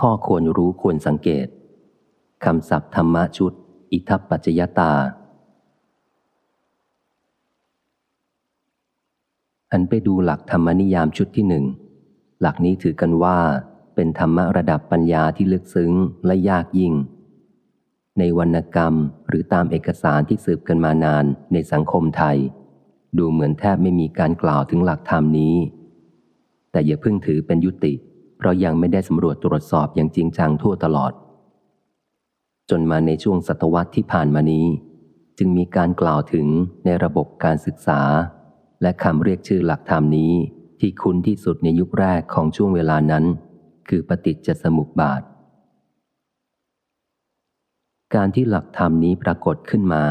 ข้อควรรู้ควรสังเกตคำศัพท์ธรรมะชุด อิทัปปัจจยตาหันไปดูหลักธรรมนิยามชุดที่หนึ่ง หลักนี้ถือกันว่า เป็นธรรมะระดับปัญญาที่ลึกซึ้งและยากยิ่ง ในวรรณกรรมหรือตามเอกสารที่สืบกันมานานในสังคมไทย ดูเหมือนแทบไม่มีการกล่าวถึงหลักธรรมนี้ แต่อย่าเพิ่งถือเป็นยุติเพราะยังไม่ได้สำรวจตรวจสอบอย่างจริงจังทั่วตลอด จนมาในช่วงศตวรรษที่ผ่านมานี้ จึงมีการกล่าวถึงในระบบการศึกษา และคำเรียกชื่อหลักธรรมนี้ที่คุ้นที่สุดในยุคแรกของช่วงเวลานั้น คือปฏิจจสมุปบาท การที่หลักธรรมนี้ปรากฏขึ้นมา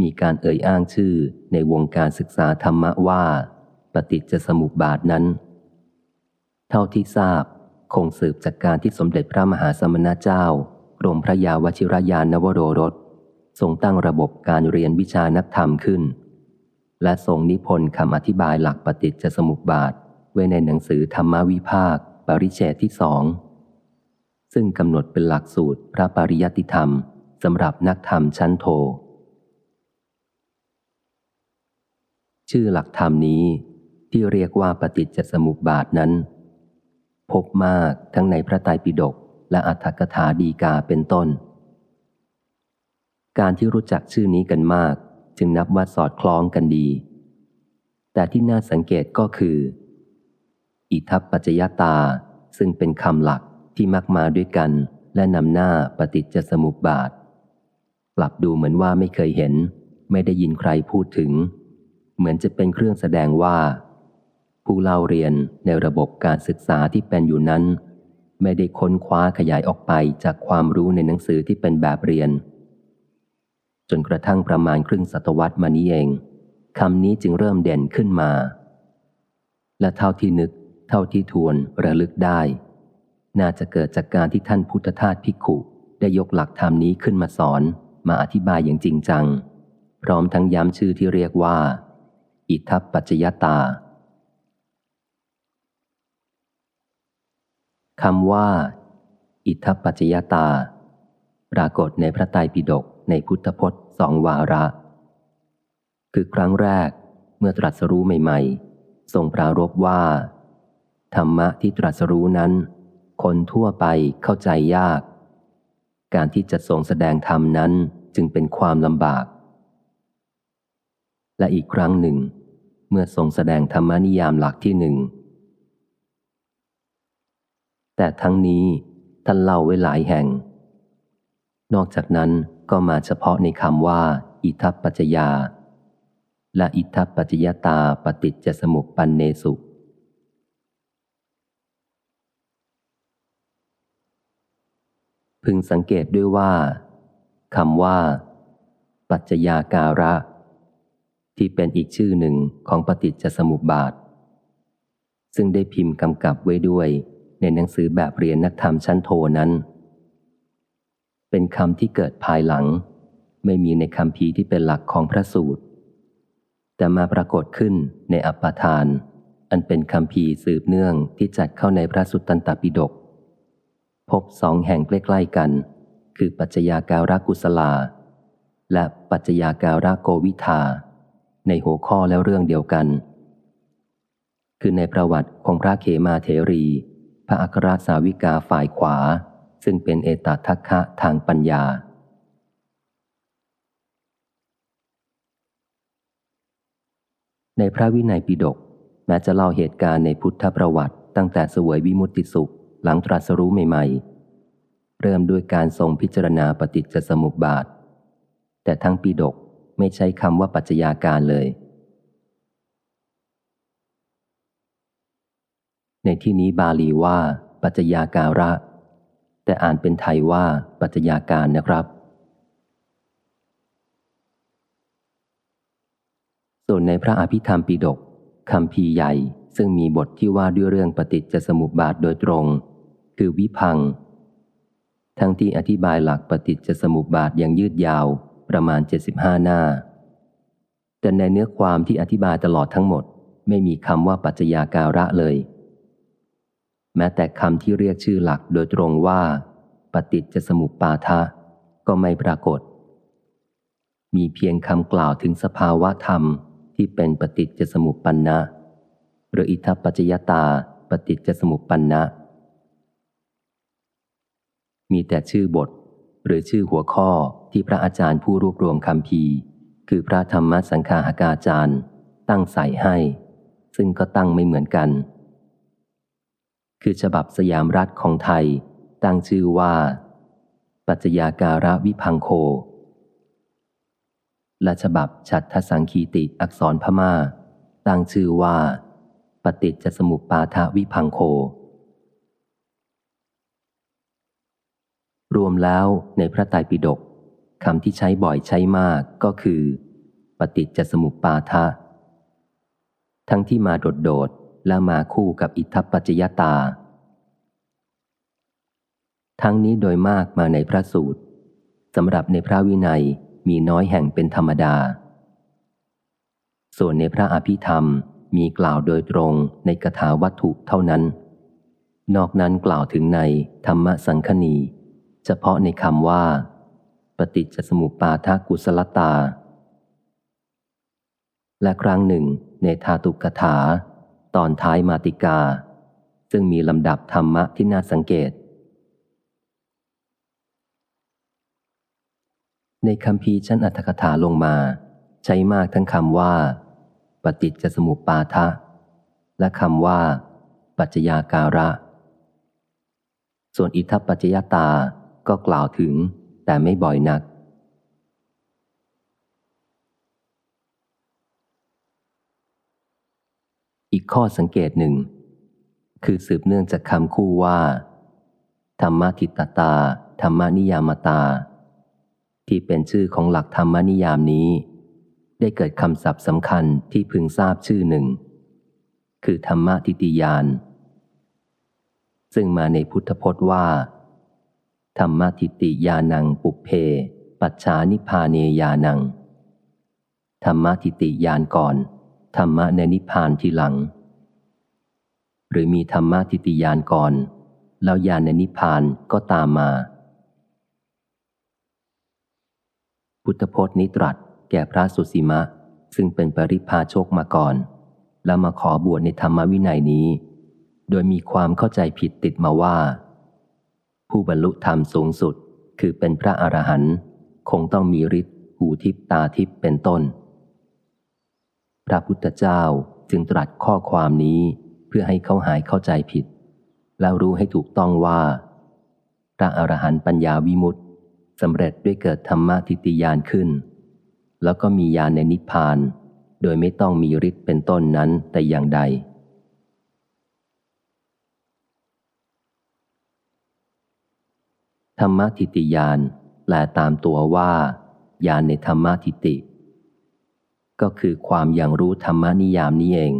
มีการเอ่ยอ้างชื่อในวงการศึกษาธรรมะว่า ปฏิจจสมุปบาทนั้น เท่าที่ทราบ คงสืบจากการที่สมเด็จพระมหาสมณเจ้ากรมพระยาวชิรยานนวโรรสทรงตั้งระบบการเรียนวิชานักธรรมขึ้น และทรงนิพนธ์คำอธิบายหลักปฏิจจสมุปบาท ไว้ในหนังสือธรรมวิภาค ปริเชตที่สองซึ่งกำหนดเป็นหลักสูตรพระปริยัติธรรมสำหรับนักธรรมชั้นโท ชื่อหลักธรรมนี้ที่เรียกว่าปฏิจจสมุปบาทนั้น พบมากทั้งในพระไตรปิฎกและอัตถกถาดีกาเป็นต้น การที่รู้จักชื่อนี้กันมาก จึงนับว่าสอดคล้องกันดี แต่ที่น่าสังเกตก็คือ อิทัปปัจจยตาซึ่งเป็นคำหลักที่มักมาด้วยกัน และนำหน้าปฏิจจสมุปบาท กลับดูเหมือนว่าไม่เคยเห็น ไม่ได้ยินใครพูดถึง เหมือนจะเป็นเครื่องแสดงว่า ผู้เล่าเรียนในระบบการศึกษาที่เป็นอยู่นั้น ไม่ได้ค้นคว้าขยายออกไปจากความรู้ในหนังสือที่เป็นแบบเรียน จนกระทั่งประมาณครึ่งศตวรรษมานี้เองคำนี้จึงเริ่มเด่นขึ้นมา และเท่าที่นึก เท่าที่ทวนระลึกได้ น่าจะเกิดจากการที่ท่านพุทธทาสพิกขุได้ยกหลักธรรมนี้ขึ้นมาสอนมาอธิบายอย่างจริงจัง พร้อมทั้งย้ำชื่อที่เรียกว่า อิทัปปัจจยตา คำว่า อิทัปปัจจยตา ปรากฏในพระไตรปิฎกในพุทธพจน์สองวาระ คือครั้งแรกเมื่อตรัสรู้ใหม่ ๆ ทรงปรารบว่า ธรรมะที่ตรัสรู้นั้น คนทั่วไปเข้าใจยาก การที่จะทรงแสดงธรรมนั้นจึงเป็นความลำบาก และอีกครั้งหนึ่ง เมื่อทรงแสดงธรรมนิยามหลักที่หนึ่ง แต่ทั้งนี้ท่านเล่าไว้หลายแห่ง นอกจากนั้นก็มาเฉพาะในคำว่า อิทัปปัจยา และอิทัปปัจจยตาปฏิจจสมุปปันเนสุพึงสังเกตด้วยว่าคำว่า ปัจจยาการะ ที่เป็นอีกชื่อหนึ่งของปฏิจจสมุปบาท ซึ่งได้พิมพ์กำกับไว้ด้วย ในหนังสือแบบเรียนนักธรรมชั้นโทนั้น เป็นคำที่เกิดภายหลัง ไม่มีในคำพีที่เป็นหลักของพระสูตร แต่มาปรากฏขึ้นในอัปปทาน อันเป็นคำพีสืบเนื่องที่จัดเข้าในพระสุตตันตปิฎกพบสองแห่งใกล้ๆกัน คือปัจจยาการากุสลา และปัจจยาการาโกวิทา ในหัวข้อแล้วเรื่องเดียวกัน คือในประวัติของพระเขมาเทรี พระอัครสาวิกาฝ่ายขวา ซึ่งเป็นเอตทัคคะทางปัญญา ในพระวินัยปิฎกแม้จะเล่าเหตุการณ์ในพุทธประวัติตั้งแต่สวยวิมุตติสุขหลังตรัสรู้ใหม่ ๆ เริ่มด้วยการทรงพิจารณาปฏิจจสมุปบาท แต่ทั้งปิฎกไม่ใช้คำว่าปัจจัยาการเลย ในที่นี้บาลีว่า ปัจจยาการะ แต่อ่านเป็นไทยว่าปัจจยาการนะครับ ส่วนในพระอภิธรรมปิฎกคำพีใหญ่ซึ่งมีบทที่ว่าด้วยเรื่องปฏิจจสมุปบาทโดยตรง คือวิพัง ทั้งที่อธิบายหลักปฏิจจสมุปบาทอย่างยืดยาวประมาณ 75 หน้า แต่ในเนื้อความที่อธิบายตลอดทั้งหมด ไม่มีคำว่าปัจจยาการะเลย แม้แต่คำที่เรียกชื่อหลักโดยตรงว่า ปฏิจจสมุปปาทะ ก็ไม่ปรากฏ มีเพียงคำกล่าวถึงสภาวะธรรมที่เป็นปฏิจจสมุปปันนะ หรืออิทัปปัจจยตาปฏิจจสมุปปันนะ มีแต่ชื่อบท หรือชื่อหัวข้อที่พระอาจารย์ผู้รวบรวมคำพีคือพระธรรมสังฆาหากาจารย์ ตั้งใส่ให้ ซึ่งก็ตั้งไม่เหมือนกัน คือฉบับสยามรัฐของไทย ตั้งชื่อว่า ปัจจยาการะวิพังโค และฉบับฉัตทสังคีติอักษรพมา่า ตั้งชื่อว่า ปฏิจจสมุปปาทวิพังโค รวมแล้วในพระไตรปิฎกคำที่ใช้บ่อยใช้มากก็คือ ปฏิจจสมุปปาทะทั้งที่มาโดดๆ และมาคู่กับอิทธปัจจยตา ทั้งนี้โดยมากมาในพระสูตรสำหรับในพระวินัยมีน้อยแห่งเป็นธรรมดา ส่วนในพระอภิธรรมมีกล่าวโดยตรงในกถาวัตถุเท่านั้น นอกนั้นกล่าวถึงในธรรมสังคณี เฉพาะในคำว่า ปฏิจจสมุปาทากุศลตา และครั้งหนึ่งในธาตุกถา ตอนท้ายมาติกา ซึ่งมีลำดับธรรมะที่น่าสังเกต ในคำพีชั้นอัตถกถาลงมา ใช้มากทั้งคำว่า ปฏิจจสมุปปาทะ และคำว่า ปัจจยาการะ ส่วนอิทัปปัจจยตาก็กล่าวถึงแต่ไม่บ่อยนัก อีกข้อสังเกตหนึ่ง คือสืบเนื่องจากคำคู่ว่า ธรรมทิตตา ธรรมนิยามตา ที่เป็นชื่อของหลักธรรมนิยามนี้ ได้เกิดคำศัพท์สำคัญที่พึงทราบชื่อหนึ่ง คือธรรมทิติยาน ซึ่งมาในพุทธพจน์ว่า ธรรมทิติยานังปุเพ ปัจฉานิพาเนยานัง ธรรมทิติยานก่อน ธรรมะในนิพพานทีหลัง หรือมีธรรมะทิติยานก่อน แล้วยานในนิพพานก็ตามมา พุทธพจน์นี้ตรัสแก่พระสุสีมะ ซึ่งเป็นปริพาโชคมาก่อน แล้วมาขอบวชในธรรมวินัยนี้ โดยมีความเข้าใจผิดติดมาว่า ผู้บรรลุธรรมสูงสุดคือเป็นพระอรหันต์คงต้องมีฤทธิ์หูทิพตาทิพเป็นต้น พระพุทธเจ้าจึงตรัสข้อความนี้เพื่อให้เขาหายเข้าใจผิด แล้วรู้ให้ถูกต้องว่าพระอรหันต์ปัญญาวิมุตติสำเร็จด้วยเกิดธรรมทิติยานขึ้น แล้วก็มียานในนิพพาน โดยไม่ต้องมีฤทธิ์เป็นต้นนั้นแต่อย่างใด ธรรมทิติยานแปลตามตัวว่า ยานในธรรมทิติ ก็คือความอย่างรู้ธรรมนิยามนี้เอง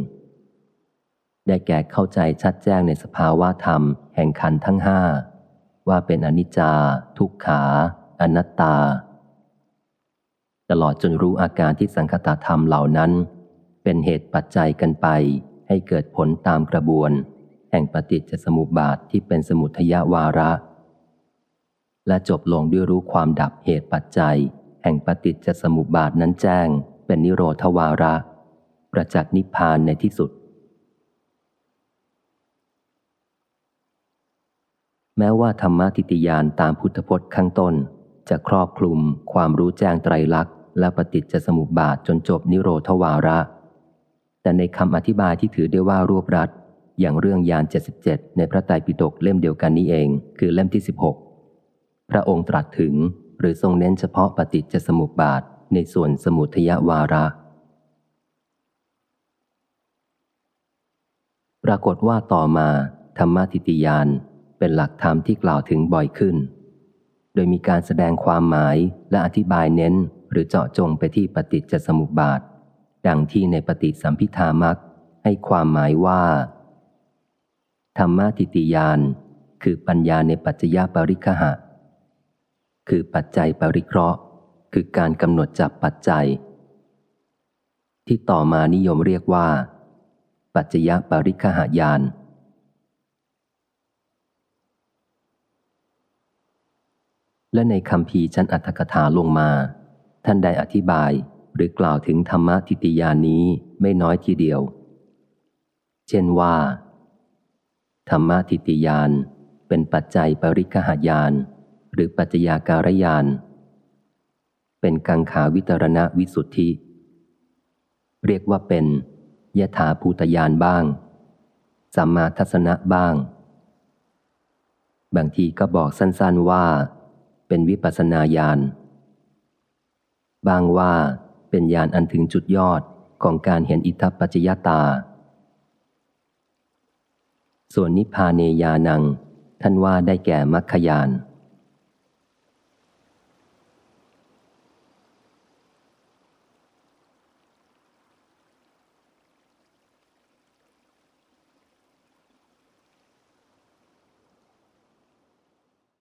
ได้แก่เข้าใจชัดแจ้งในสภาวะธรรมแห่งขันทั้งห้าว่าเป็นอนิจจา ทุกขา อนัตตา ตลอดจนรู้อาการที่สังคตธรรมเหล่านั้น เป็นเหตุปัจจัยกันไป ให้เกิดผลตามกระบวน แห่งปฏิจจสมุปบาทที่เป็นสมุทยวาระ และจบลงด้วยรู้ความดับเหตุปัจจัย แห่งปฏิจจสมุปบาทนั้นแจ้ง เป็นนิโรธวาระ ประจักษ์นิพพานในที่สุด แม้ว่าธรรมทิติยานตามพุทธพจน์ข้างต้น จะครอบคลุมความรู้แจ้งไตรลักษณ์และปฏิจจสมุปบาทจนจบนิโรธวาระ แต่ในคำอธิบายที่ถือได้ว่ารวบรัดอย่างเรื่องยาน 77 ในพระไตรปิฎกเล่มเดียวกันนี้เอง คือเล่มที่ 16 พระองค์ตรัสถึงหรือทรงเน้นเฉพาะปฏิจจสมุปบาท ในส่วนสมุทยวาระ ปรากฏว่าต่อมา ธรรมทิติยานเป็นหลักธรรมที่กล่าวถึงบ่อยขึ้น โดยมีการแสดงความหมายและอธิบายเน้นหรือเจาะจงไปที่ปฏิจจสมุปบาท ดังที่ในปฏิสัมพิธามักให้ความหมายว่า ธรรมทิติยานคือปัญญาในปัจจยปริคหะ คือปัจจัยปริเคราะห์ คือการกำหนดจับปัจจัย ที่ต่อมานิยมเรียกว่า ปัจจยปริคหายาน และในคำพีชั้นอัตถกถาลงมา ท่านได้อธิบายหรือกล่าวถึงธรรมทิติยานี้ไม่น้อยทีเดียว เช่นว่า ธรรมทิติยานเป็นปัจจัยปริคหายาน หรือปัจจยาการยาน เป็นกังขาวิตรณวิสุทธิ เรียกว่าเป็นยถาภูตยานบ้างสัมมาทัศนะบ้าง บางทีก็บอกสั้นๆว่า เป็นวิปัสนาญาณบางว่าเป็นญาณอันถึงจุดยอดของการเห็นอิทัปปัจจยตา ส่วนนิพพาเนยานัง ท่านว่าได้แก่มรรคยาน